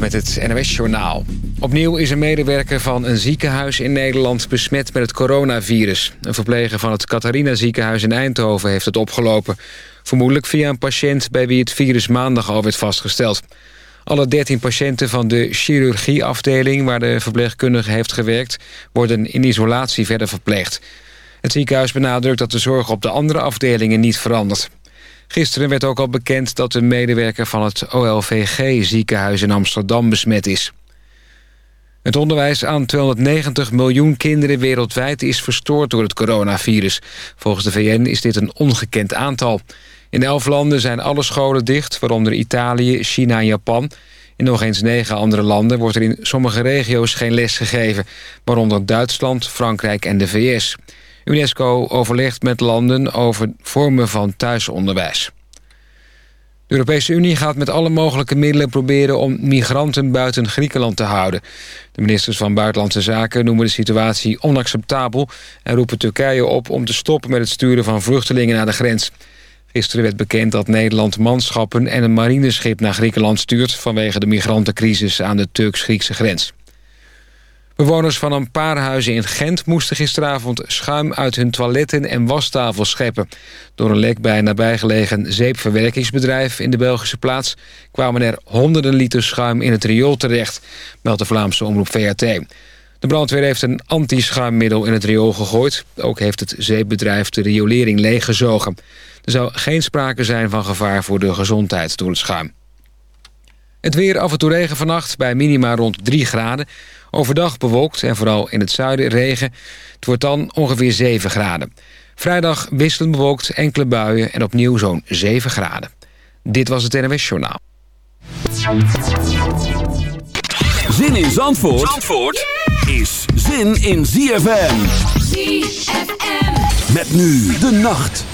Met het NOS-journaal. Opnieuw is een medewerker van een ziekenhuis in Nederland besmet met het coronavirus. Een verpleger van het Catharina ziekenhuis in Eindhoven heeft het opgelopen. Vermoedelijk via een patiënt bij wie het virus maandag al werd vastgesteld. Alle 13 patiënten van de chirurgieafdeling waar de verpleegkundige heeft gewerkt... worden in isolatie verder verpleegd. Het ziekenhuis benadrukt dat de zorg op de andere afdelingen niet verandert. Gisteren werd ook al bekend dat de medewerker van het OLVG-ziekenhuis in Amsterdam besmet is. Het onderwijs aan 290 miljoen kinderen wereldwijd is verstoord door het coronavirus. Volgens de VN is dit een ongekend aantal. In elf landen zijn alle scholen dicht, waaronder Italië, China en Japan. In nog eens negen andere landen wordt er in sommige regio's geen les gegeven... waaronder Duitsland, Frankrijk en de VS. UNESCO overlegt met landen over vormen van thuisonderwijs. De Europese Unie gaat met alle mogelijke middelen proberen om migranten buiten Griekenland te houden. De ministers van Buitenlandse Zaken noemen de situatie onacceptabel... en roepen Turkije op om te stoppen met het sturen van vluchtelingen naar de grens. Gisteren werd bekend dat Nederland manschappen en een marineschip naar Griekenland stuurt... vanwege de migrantencrisis aan de Turks-Griekse grens. Bewoners van een paar huizen in Gent moesten gisteravond schuim uit hun toiletten en wastafels scheppen. Door een lek bij een nabijgelegen zeepverwerkingsbedrijf in de Belgische plaats kwamen er honderden liter schuim in het riool terecht, meldt de Vlaamse omroep VRT. De brandweer heeft een anti-schuimmiddel in het riool gegooid. Ook heeft het zeepbedrijf de riolering leeggezogen. Er zou geen sprake zijn van gevaar voor de gezondheid door het schuim. Het weer af en toe regen vannacht bij minima rond 3 graden. Overdag bewolkt en vooral in het zuiden regen. Het wordt dan ongeveer 7 graden. Vrijdag wisselend bewolkt, enkele buien en opnieuw zo'n 7 graden. Dit was het NWS Journaal. Zin in Zandvoort, Zandvoort is zin in ZFM. ZFM. Met nu de nacht.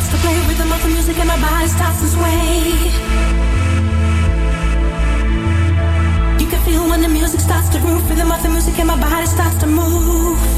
starts to play rhythm of the music and my body starts to sway. You can feel when the music starts to groove, rhythm of the music and my body starts to move.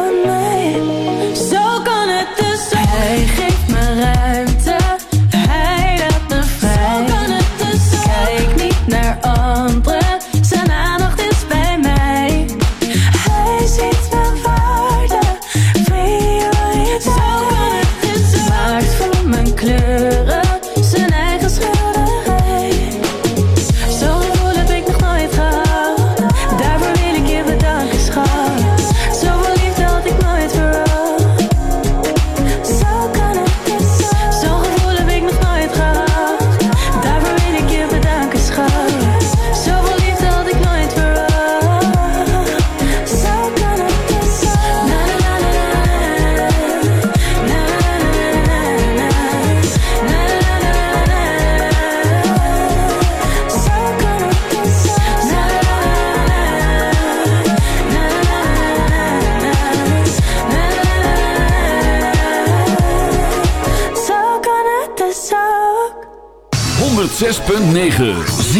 9.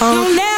You'll oh. never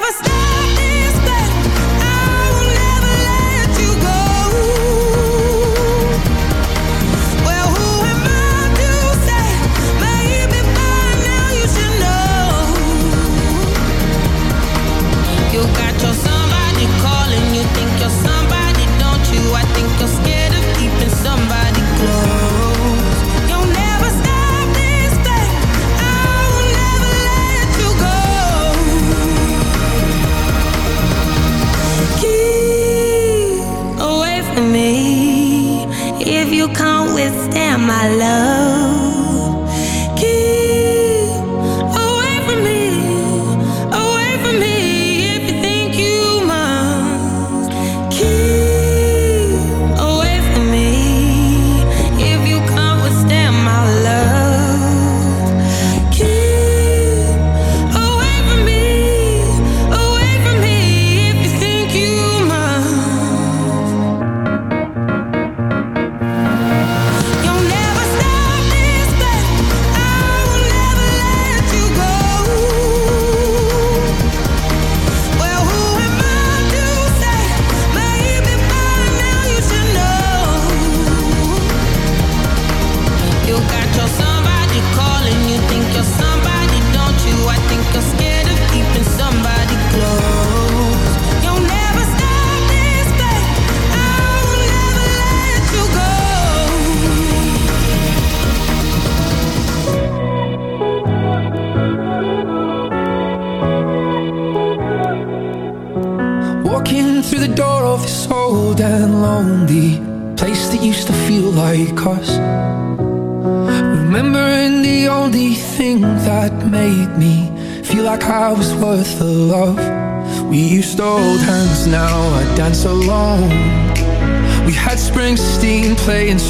Damn, my love.